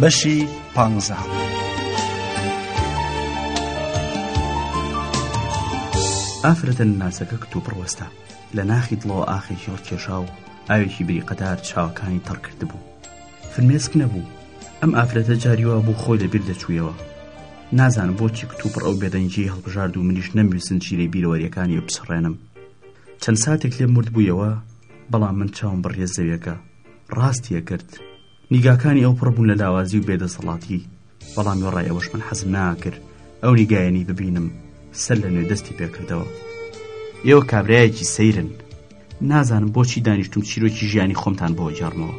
بەشی پانزە. ئافرەتە ناسەکە کت و پڕوەستە لە ناخی دڵەوە ئاخێکی هەڵکێشا و ئاوێکی بریقەدار چاوەکانی تەڕ کردبوو فرمێسک نەبوو ئەم ئافرەتە جاریوا بوو خۆی لە بیر دەچوویەوە نازانم بۆچی کت و پڕ ئەو بێدەنگی هەڵبژارد و منیش نەمویستن چی لە بیرەوەریەکانی و بسڕێنم چەند ساتێک لێ مرد بوویەوە بەڵام من چاوم بڕیە زەویەکە ڕاستیە کرد نیگاکانی ئەو پڕبوون لە لاوازی و بێدەسەڵاتی بەڵام وێڕای ئەوەش من حەزم ناکرد ئەو نیگایەنی ببینم سەر لە نوێ دەستی پێکردەوە ئێوە کابراایەکی سەیرن نازانم بۆچی دانیشتم چیرۆکی ژیانی خۆمتان بۆ جارمەوە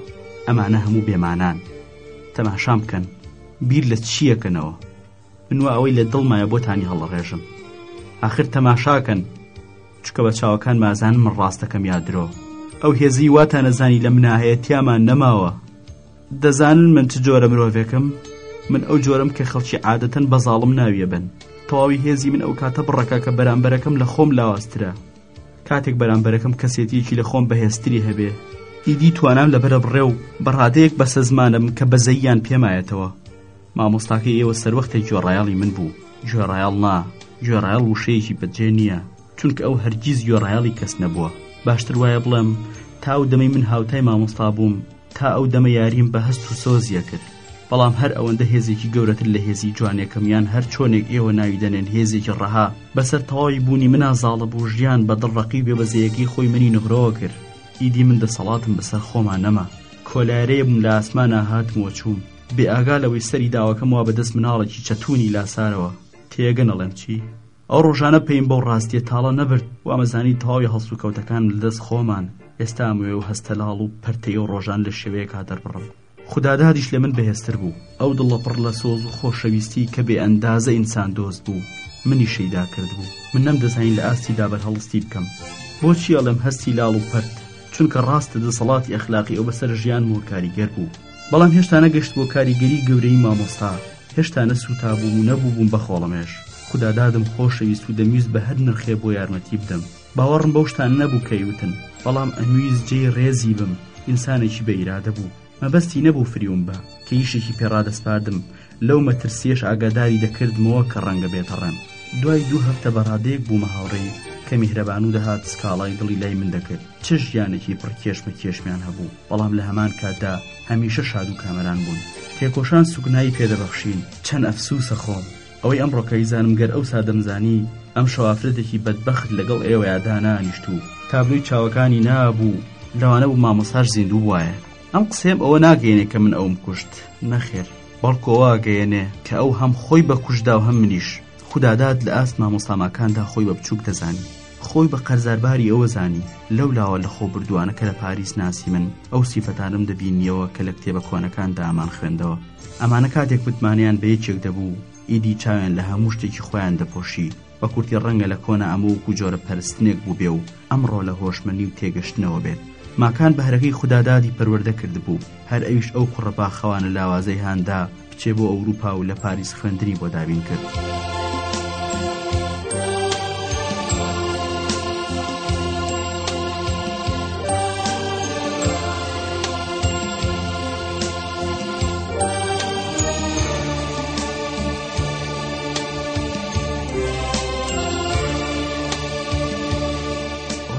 ئەمانە هەموو بێمانان تەماشام بکەن بیر لە چیەکەنەوە من وا ئەوەی لە دڵمایە بۆتانی هەڵڕێژم ئاخر تەماشاکەن چکە بە چاوەکان مازان من ڕاستەکەم یا درۆ ئەو هێزی واتە نەزانی لە مناهەیە تیامان نەماوە دەزانن من چ جۆرە مرۆڤێکم من ئەو جۆرم کە خەڵکی عادەتەن بە زاڵم ناویە بن تەواوی هێزی من ئەو کاتە بڕەکە کە بەرامبەرەکەم لە خۆم لاواسترە کاتێک بەرامبەرەکەم کەسێتیەکی لە خۆم بەهێستری هەبێ ئیدی توانام لە بەرە بڕێ و بەڕادەیەک بەسە زمانم کە بەزەیان پێمایەتەوە مامۆستاکەی ئێوە سەروەختێ گوێڕایەڵی من بوو گوێڕایەڵ نا گوێڕایەڵ وشەیەکی بەجێ نییە چونکە ئەو هەرگیز گوێڕایەڵی کەس نەبووە باشتر وایە بڵێم تا ئەو دەمەی من هاوتای مامۆستا بووم تا ئەو دەمە یاریم بە هەست و سۆزیە کرد بەڵام هەر ئەوەندە هێزێکی گەورەتر لە هێزی جوانێکم یان هەر چۆنێک ئێوە ناوی دەنێن هێزێکی ڕەها بەسەر تەواوی بوونی منا زاڵە بوو ژیان بە دڵڕقی و بێبەزەیەکی خۆی منی نغرەوە کرد ئیدی من دەسەڵاتم بەسەر خۆمان نەما کۆلارەیە بووم لە ئاسمانە هاتمەوە چووم بێ ئاگا لەوەی سەری داوەکەم وا بەدەست مناڵێکی چەتونی لاسارەوە تێگە نەڵێم چی ئەو ڕۆژانە پێیم بەو ڕاستیە تاڵە نەبرد وامەزانی تەواوی هەڵسو کەوتەکان لەدەست خۆمان ئێستا موێ و هەستەلاڵ و پرتەی و ڕۆژان لە شێوەیەکا دەربڕم خوددادادیش لە من بەهێزتر بوو ئەو دڵە پڕ لە سۆز و خۆشەویستی کە بێ ئەندازە ئینسان دۆست بوو منی شەیدا کرد بوو من نەم دەزانین لە ئاستی دابەر هەڵستی بکەم بۆچی ئەڵێم هەستی لاڵ و پرت چونکە ڕاستە دەسەڵاتی ئەخلاقی ئەو بەسەر ژیان و کاریگەر بوو بەڵام هێشتا نەگەشتبووە کاریگەری گەورەی مامۆستا هێشتا نەسووتابووم و نەبووبووم بە خۆڵەمێش خودا دادم خۆشەویست و دەمویست بە هەر نرخێ بۆ یارمەتی بدەم باوەڕم بەو شتان نەبوو کە یوتن بەڵام ئەمویست جێی ڕێزی بم ئینسانێکی بە ئیرادە بوو مەبەستی نەبوو فریوم بە کە یشێکی پێڕادەسپاردم لەو مەترسیەش ئاگاداری دەکردمەوە کە ڕەنگە بێتەڕەم دوای دوو هەفتە بەڕادەیەک بوومە هاوڕێی کە میهرەبان و دەهات سکاڵای دڵی لای من دەکرد چ ژیانێکی پڕکێشمە کێشمیان هەبوو بەڵام لە هەمان کاتدا هەمیشە شاد و کامەران بوون تێکۆشان سوکنایی پێدەبەخشین چەند ئەفسوسە خۆم ئەوەی ئەم ڕۆکەی زانم گەر ئەو سادەمزانی ئەم شەوافرەتێکی بەدبەخت لەگەڵ ئێوەیادانانیشت و تابلوی چاوەکانی نابوو لەوانە بوو مامۆساش زیندوو بواە ئەم قسەیەم ئەوە ناگەێنێ کە من ئەوم کوشت نەخێر بەڵکۆوا گەیەنێ کە ئەو هەم خۆی بە کوشدا و هەم منیش خوددادات لە ئاست مامۆساماکاندا خۆی بە بچووک دەزانی خۆی بە قەرزارباری ئەوە زانی لەو لاوە لە خۆ بردووانە کە لە پاریس ناسی من ئەو سیفەتانم دەبینیەوە کە لە کتێبە کۆنەکان دامان خوێندەوە ئەمانە کاتێک متمانیان بە یەکێک دەبوو ئیدی چاویان لە هەموو شتێکی خۆیان دەپۆشی بە کورتی ڕەنگە لە کۆنا ئەمە وەکو جۆرە پەرستنێک بووبێ و ئەمڕۆ لە هۆشمەندی و تێگەشتنەوە بێت ماکان بەهرەکەی خودا دادی پەروەردە کردبوو هەر ئەویش ئەو کوڕە باخەوانە لاوازەی هاندا بچێ بۆ ئەوروپا و لە پاریس خوێندنی بۆ دابین کرد.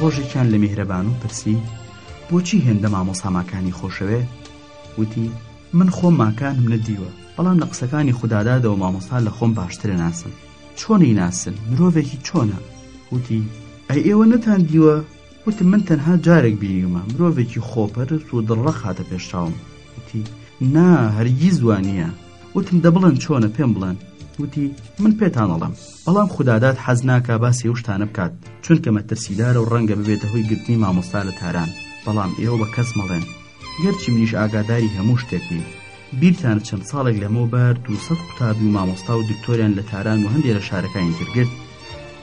ڕۆژێکیان لە میهرەبان و پرسی بۆچی هێندە مامۆسا ماکانی خۆشەوێ وتی من خۆم ماکانم نەدیوە بەڵام لە قسەکانی خوددادادەوە مامۆستا لە خۆم باشترە ناسم چۆنی ناسن مرۆڤێکی چۆنە وتی ئەی ئێوە نەتان دیوە وتم من تەنها جارێک بینیومە مرۆڤێکی خۆپەرست و دڵڕەخاتە پێشاوم وتی نا هەرگیز وانە وتم دە بڵێن چۆنە پێم بڵێن وتی من پێتان ئەڵم بەڵام خوددادات حەز ناکە باسی ئەوشتانە بکات چونکە مەترسیدارە و ڕەنگە ببێتە هۆی گرتنی مامۆستا لە تاران بەڵام ئێوە بە کەس مەڵێن گەرچی منیش ئاگاداری هەموو شتێک نیم بیرتان چەند ساڵێک لەمەوە بار دوسەد قوتابی و مامۆستا و دکتۆریان لە تاران و هەندێک لە شارەکانی ترگرت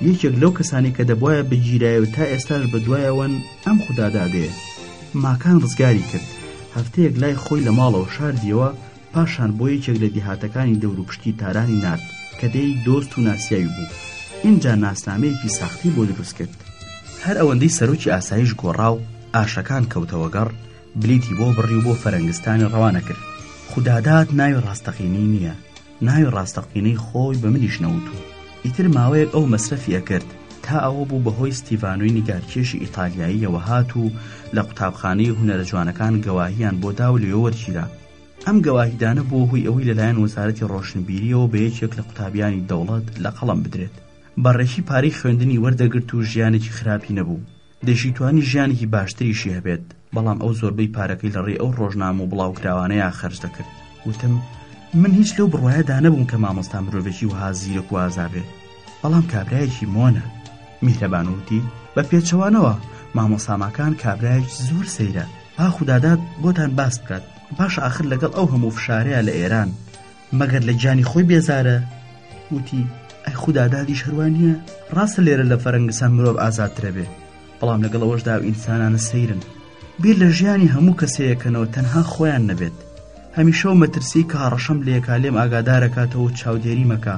یەکێک لەو کەسانی کە دەبواە بگیرایە و تا ئێستاش بە دوایەوەن ئەم خوددادادێ ماکان ڕزگاری کرد هەفتەیەک لای خۆی لە ماڵەوە شاردیەوە پاشان بۆ یەکێک لە دیهاتەکانی دەوروپشتی تارانی نارد کە دێی دۆست و ناسیاوی بوو ئینجا ناسنامەیەکی ساختی بۆ دروست کرد هەر ئەوەندەی سەرۆکی ئاسایش گۆڕا و ئاشەکان کەوتەوەگەڕ بلیتی بۆ بڕی و بۆ فەرەنگستانی ڕەوانە کرد خوداداد ناوی ڕاستەقینەی نییە ناوی ڕاستەقینەی خۆی بە منیش نەوتووە ئیتر ماوەیەک ئەو مەسرەفی ئەکرد تا ئەوە بوو بەهۆی ستیڤانۆی نیگارکێشی ئیتالیاییەوە هات و لە قوتابخانەی هونەرە جوانەکان گەواهیان بۆ دا و لێوە وەرگیرا ئەم گەواهیدانە بووە هۆی ئەوەی لەلایەن وەزارەتی ڕۆشنبیریەوە بە یەکێک لە قوتابیانی دەوڵەت لە قەڵەم بدرێت بە ڕێکی پارەی خوێندنی وەردەگرت و ژیانێکی خراپی نەبوو دەشیتوانی ژیانێکی باشتریشی هەبێت بەڵام ئەو زۆربەی پارەکەی لە ڕێ ئەو ڕۆژنام و بڵاوکراوانەیە خەرج دەکرد وتم من هیچ لەو بڕواایەدا نەبووم کە مامۆستا مرۆڤێکی وها زیرەک و ئازا بێت بەڵام کابرایەکی مۆنە میهرەبان وتی بە پێچەوانەوە مامۆساماکان کابرایەک زۆر سەیرە با خوددادات بۆتان باس بکات باش ئاخر لەگەڵ ئەو هەموو فشارەیە لە ئێران مەگەر لە گیانی خۆی بێزارە وتی ئەی خوددادادی شەروانیە ڕاستە لێرە لە فەرەنگستان مرۆڤ ئازادترە بێ بەڵام لەگەڵ ئەوەشدا و ئینسانانە سەیرن بیر لە ژیانی هەموو کەسەیەکەنەوە تەنها خۆیان نەبێت هەمیشە و مەترسی کە هەڕەشەم لێکا لێم ئاگادارەکاتەوە چاودێری مەکە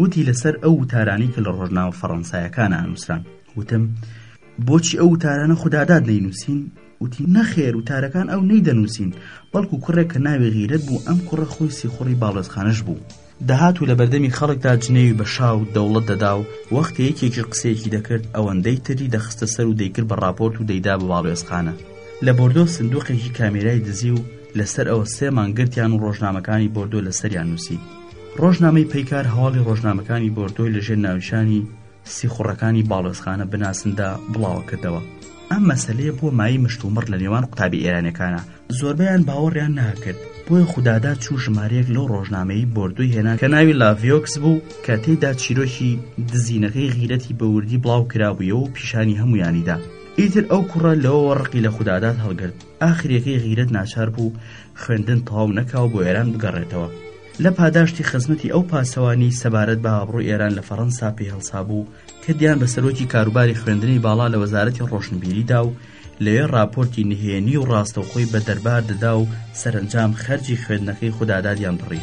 وتی لەسەر ئەو وتارانەی کە لە ڕۆژناوە فەڕەنسایەکان ئانووسران وتم بۆچی ئەو وتارانە خودداداد نەینووسین وتی نەخێر وتارەکان ئەو نەی دەنووسین بەڵکو کوڕێک کە ناوێ غیرەت بوو ئەم کوڕە خۆی سیخوڕی باڵۆزخانەش بوو دەهات و لە بەردەمی خەڵکدا جنێوی بە شا و دەوڵەت دەدا و وەختە یەکێکی قسەیەکی دەکرد ئەوەندەی تری دەخستە سەر و دەیکرد بە ڕاپۆرت و دەیدا بە باڵێزخانە لە بۆردۆ سندوقێکی کامێرای دزی و لەسەر ئەوە سێمان گرتیان و ڕۆژنامەکانی بۆردۆ لەسەریان نووسی ڕۆژنامەی پەیکار هەواڵی ڕۆژنامەکانی بۆردۆی لەژێر ناویشانی سیخوڕەکانی باڵۆزخانە بناسندا بڵاوەکردەوە ئەم مەسلەیە بۆ مای مشتومڕ لە نێوان قوتابی ئێرانەکانە زۆربیان باوەڕیان ناکرد بۆیە خوددادا چوو ژمارەیەک لەو ڕۆژنامەی بردووی هێنا کە ناوی لاڤۆکس بوو کە تێدا چیرۆکی دزینەکەی غیرەتی بەوردی بڵاو کرابوویەوە و پیشانی هەمویانیدا ئیتر ئەو کوڕە لەوەوە ڕقی لە خوددادات هەڵگرت ئاخریەکەی غیرەت ناچار بوو خوێندن تەواو نەکا و بۆ ئێران بگەڕێتەوە لە پاداشتی خزمەتی ئەو پاسەوانی سەبارەت بە ئابڕووی ئێران لە فەڕەنسا پێ هەڵسابوو کە دیان بە سەرۆکی کاروباری خوێندنی باڵا لە وەزارەتی ڕۆشنبیریدا و لەوێ راپۆرتی نهێنی و ڕاستەوخۆی بە دەربار دەدا و سەرنجام خەرجی خوێندنەکەی خوددادادیان بڕی.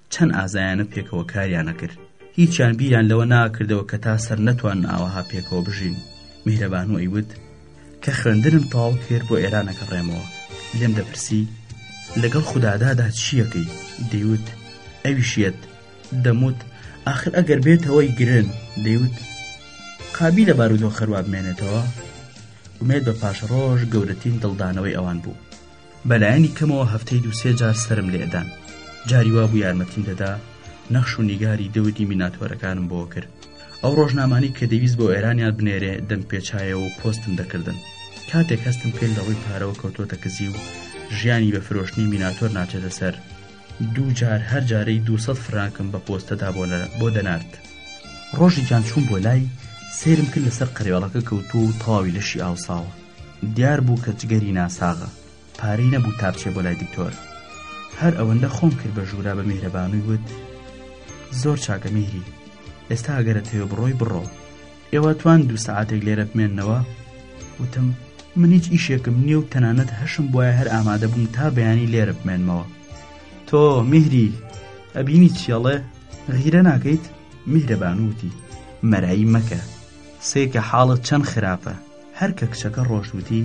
چەند ئازایانە پێکەوە کاریان نەکرد هیچیان بیریان لەوە ناکردەوە کە تا سەر نەتوان ئاوەها پێکەوە بژین میهرەبان و ئەیوت کە خوێندنم تەواو کرد بۆ ئێرانەکە ڕێمەوە لێم دەپرسی لەگەڵ خوددادادا چییەکەی دەیوت ئەویشیەت دەموت ئاخر ئەگەر بێتەوەی گرن دەیوت قابی لە بارودۆ خەروابمێنێتەوە ومێت بە پاشەڕۆژ گەورەترین دڵدانەوەی ئەوان بوو بەلایەنی کەمەوە هەفتەی دوو سێ جار سەرم لێ ئەدان جاری وابوو یارمەتیم دەدا نەخش و نیگاری دەودی میناتۆرەکانم بۆ کرد ئەو ڕۆژنامانەی کە دەویست بۆ ئێرانیان بنێرێ دەم پێچایەوە و پۆستم دەکردن کاتێک هەستم کرد لە ڕووی پارەوە کەوتۆتە کزی و ژیانی بە فرۆشتنی میناتۆر ناچێتە سەر دوو جار هەر جارەی دو فرانکم بە پۆستەدا بۆ دەنارد ڕۆژێکیان چوون بۆ لای سێرم کرد لەسەر قەرەوێڵەکە کەوتووە و تەواوی لەشی ئاوساوە دیار بوو کە جگەری ناساغە پارەی نەبوو تا بچێ بۆ لای دکتۆر هەر ئەوەندە خۆم کرد بە ژوورا بە میهرەبانووی وت زۆر چاکە میهری ئێستا ئەگەرە تەوێ بڕۆی بڕۆ ئێوە توان دوو سعاتێک لێرە بمێنەوە وتم من هیچ ئیشێکم نییە و تەنانەت هەشم بواە هەر ئامادە بووم تا بەیانی لێرە بمێنمەوە تۆ میهری ئەبینی چیەڵێ غیرە ناکەیت میهرەبانوتی مەرایی مەکە سێکە حاڵت چەند خراپە هەر کە کچەکە ڕۆشت وتی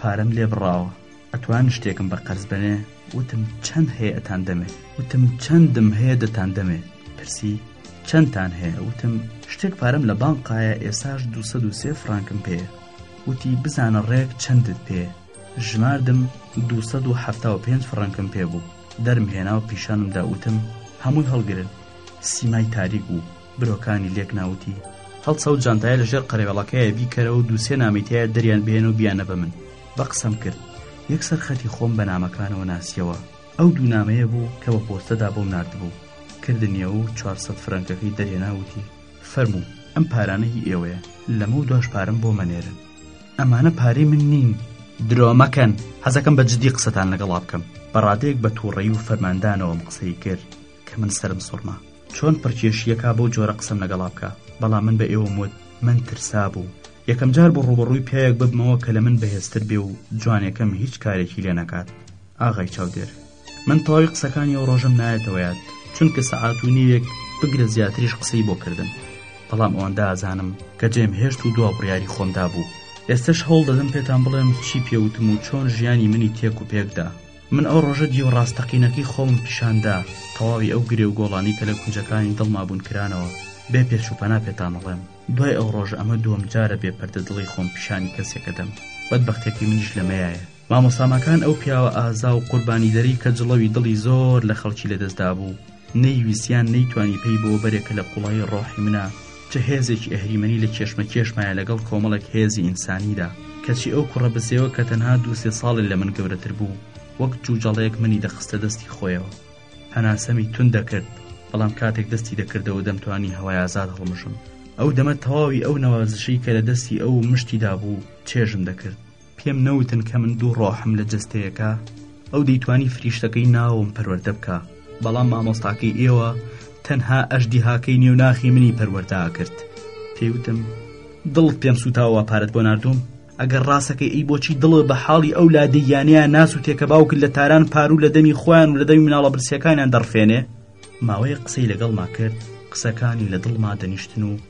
پارەم لێ بڕاوە ئەتوان شتێکم بە قەرز بنێ وتم چەند هەیە ئەتان دەمێ وتم چەندم هەیە دەتان دەمێ پرسی چەندتان هەیە وتم شتێک پارەم لە بانقایە ئێساش 223 فرانکم پێ وتی بزانە ڕێک چەندت پێ ژماردم 275 فرانکم پێ بوو دەرم هێنا و پیشانمدا وتم هەمووی هەڵگرن سیمای تاریک بوو برۆکانی لێک ناوتی هەڵسە و جانتایە لە ژێر قەرەوێڵەکەیە بیکەرە و دووسێ نامیتەیە دەریان بێن و بیانە بە من بە قسەم کرد یەکسەر خەتی خۆم بە نامەکانەوە ناسیەوە ئەو دوو نامەیە بوو کە بە پۆستەدا بۆم نردبوو کردنیە و 400 فرەنکەکەی دەرێناوتی فەرموو ئەم پارانە هی ئێوەیە لەمە و دواش پارم بۆ مەنێرن ئەمانە پارەی من نین درۆ مەکەن حەزەکەم بە جددی قسەتان لەگەڵا بکەم بە ڕادەیەک بە تووڕەی و فەرماندانەوەم قسەی کرد کە من سەرم سوڕما چۆن پڕکێشییەکە بەو جۆرە قسەم لەگەڵا بکە بەڵام من بە ئێوەم وت من ترسا بوو یەکەم جار بۆ ڕوبەڕووی پیاوێک ببمەوە کە لە من بەهێزتر بێ و جوانەکەم هیچ کارێکی لێ نەکات ئاغای چاودێر من تەواوی قسەکانی ئەو ڕۆژم نایەتەوەیات چونکە سەعات و نیوێک بگرە زیاتریش قسەی بۆ کردن بەڵام ئەوەندە ئازانم کە جێم هێشت و دوا بڕیاری خۆمدا بوو ئێستش هەوڵ دەدەم پێتان بڵێم چی پێوتم و چۆن ژیانی منی تێک و پێکدا من ئەو ڕۆژە دیو ڕاستەقینەکەی خۆمم پیشاندا، تەواوی ئەو گرێ و گۆڵانەی کە لە کونجەکانی دڵما بوون کرانەوە، بێ پێچ و پەنا پێتانەڵێم، دوای ئەو ڕۆژە ئەمە دووەم جارە بێ پەردە دڵی خۆم پیشانی کەسێک ئەدەم، بەدبەختیەکەی منیش لەمەیایە. مامۆستا ماکان ئەو پیاوە ئازا و قوربانیدەرەی کە جڵەوی دڵی زۆر لە خەڵکی لەدەستدابوو، نەیویست یان نەیتوانی پێی بۆ بەرێ کە لە قوڵایی ڕۆحی منە، چ هێزێکی ئەهریمەنی لە کێشمەکێشمایە لەگەڵ کۆمەڵێک هێزی ئینسانیدا، کەچی ئەو کوڕە بزێوە کە تەنها دوو سێ ساڵی لە من گەورەتر بوو، وەک جوجەڵەیەک منی دەخستە دەستی خۆیەوە. هەناسەمی توند دەکرد، بەڵام کاتێک دەستی دەکردەوە دەمتوانی هەوای ئازاد هەڵمژم. ئەو دەمە تەواوی ئەو نەوازشەی کە لە دەستی ئەو و مشتیدا بوو، چێژم دەکرد. پێم نەوتن کە من دوو ڕۆحم لە جەستەیەکە ئەو دەیتوانی فریشتەکەی ناوم پەروەردە بکە بەڵام مامۆستاکەی ئێوە تەنها ئەشدیهاکەی نێو ناخی منی پەروەردا کرد پێوتم دڵت پێم سوتاوە پارەت بۆ نردوم ئەگەر ڕاستەکەی ئەی بۆچی دڵە بە حاڵی ئەو لادەیانەیە ناسووتێ کە باوکت لە تاران پارو لە دەمی خۆیان و لە دەمی مناڵە برسیەکانیان دەڕفێنێ ماوەیە قسەی لەگەڵما کرد قسەکانی لە دڵما دەنیشتن و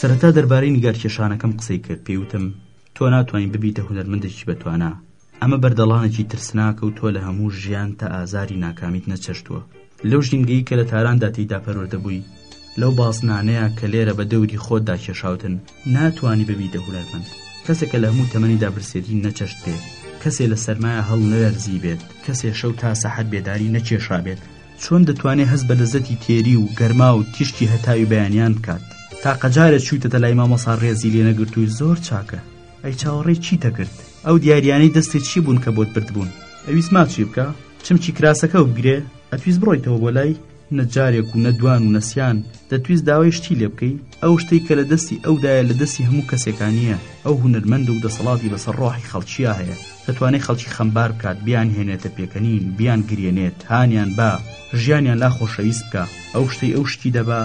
سەرەتا دەربارەی نیگارکێشانەکەم قسەی کرد پێیوتم تۆ ناتوانین ببیتە هونەرمەندێکی بەتوانا ئەمە بەردەڵانێکی ترسناکە و تۆ لە هەموو ژیان تا ئازاری ناکامیت نەچەشتووە لەو ژینگەی کە لە تاراندا تێیدا پەروەردە بووی لەو بازنانەیە کە لێرە بە دەوری خۆت داکێشاوتن ناتانی ببیتە هونەرمەند کەسێکە لە هەموو تەمەنیدا برسێتی نەچەشت بێت کەسێ لە سەرمایە هەڵ نەرزی بێت کەسێ شەو تا سەحەت بێداری نەکێشا بێت چۆن دەتوانێ هەست بە لەزەتی تێری و گەرما و تیشکی هەتاوی بەیانیان بکات تاقە جارێ چوویتەتە لای مامۆسا ڕێزی لێ نەگرتووی زۆر چاکە ئەی چاوەڕێی چیتە کرد ئەو دیاریانەی دەستێ چی بوون کە بۆت بردبوون ئەویست ماچی بکە چمکی کراسەکە وبگرێ ئەتویست بڕۆیتەوە بۆ لای نە جارێک و نە دوان و نەسیان دەتویست داوای شتی لێ بکەی ئەو شتەی کە لە دەستی ئەودایە لە دەستی هەموو کەسێکانیە ئەو هونەرمەند و دەسەڵاتی بەسەر ڕۆحی خەڵکییا هەیە دەتوانێت خەڵکی خەمبار بکات بیان هێنێتە پێکەنین بیان گرێنێت هانیان با ژیانیان لا خۆشەویست بکە ئەو شتەی ئەو شتی دەبا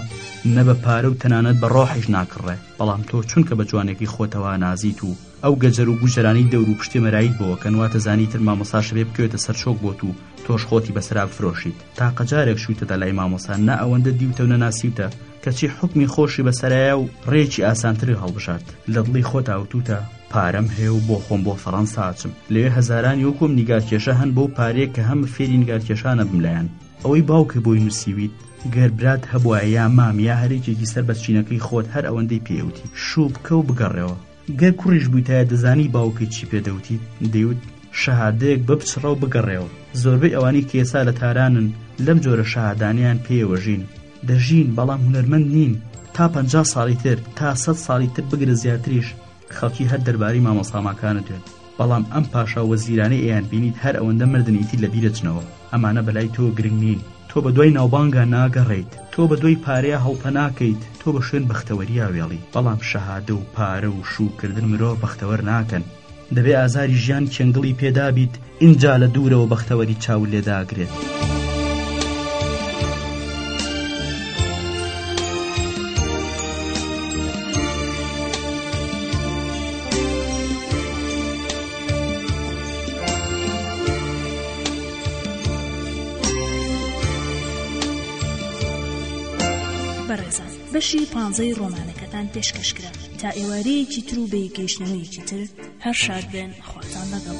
نە بە پارە و تەنانەت بە ڕۆحیش ناکڕێ بەڵام تۆ چونکە بە جوانێکی خۆتەوە نازیت و ئەو گەجەر و گوجەرانی دەور و پشتێ مەرایت بۆکەن واتە زانیتر مامۆساشەبێ بکەوێتە سەرچۆک بۆت و تۆش خۆتی بەسەرا بفرۆشیت تاقە جارێک شوویتەتە لای مامۆسا نە ئەوەندە دیوتە و نەناسیوتە کەچی حکمی خۆشی بەسەرایە و ڕێکی ئاسانتری هەڵبژارد لە دڵی خۆتا وتوتە پارەم هەیە و بۆ خۆم بۆ فەڕەنسا ئاچم لەوێ هەزارانی وەکۆم نیگارکێشە هەن بۆ پارێک کە هەم فێری نیگارکێشانە بملایەن ئەوەی باوکە بۆی نووسیویت گەر برات هەبووە یا مام یا هەرێکێکی سەر بەچینەکەی خۆت هەر ئەوەندەی پێوتی شوو بکە و بگەڕێەوە گەر کوڕیش بوویتایە دەزانی باوکت چی پێ دەوتی دەیوت شەهادەیەک بە بچڕە و بگەڕێەوە زۆربەی ئەوانەی کێسا لە تارانن لەم جۆرە شەهادانیان پێیەوە ژین دەژین بەڵام هونەرمەند نین تا پ ساڵی تر تا سە ساڵی تر بگرە زیاتریش خەڵکی هەر دەربارەی مامۆساماکانە دێن بەڵام ئەم پاشا وەزیرانەی ئەیان بینیت هەر ئەوەندە مردن ئیتر لە بیرەچنەوە ئەمانە بەلای تۆ گرنگ نین تۆ بە دوای ناوبانگا ناگەڕێیت تۆ بە دوای پارەیا هەڵپە ناکەیت تۆ بە شوێن بەختەوەریا وێڵی بەڵام شەهادە و پارە و شووکردن مرۆڤ بەختەوەر ناکەن دەبێ ئازاری ژیان چێنگڵی پێدابیت ئینجا لە دوورەوە بەختەوەری چاو لێداگرێت. بەڕێزان بەشی پانزەی ڕۆمانەکەتان پێشکەشکرا تا ئێوارەیەکی تر و بەیگەیشتنەوەیەکی تر هەر شاد بێن خواتان لەگەڵ.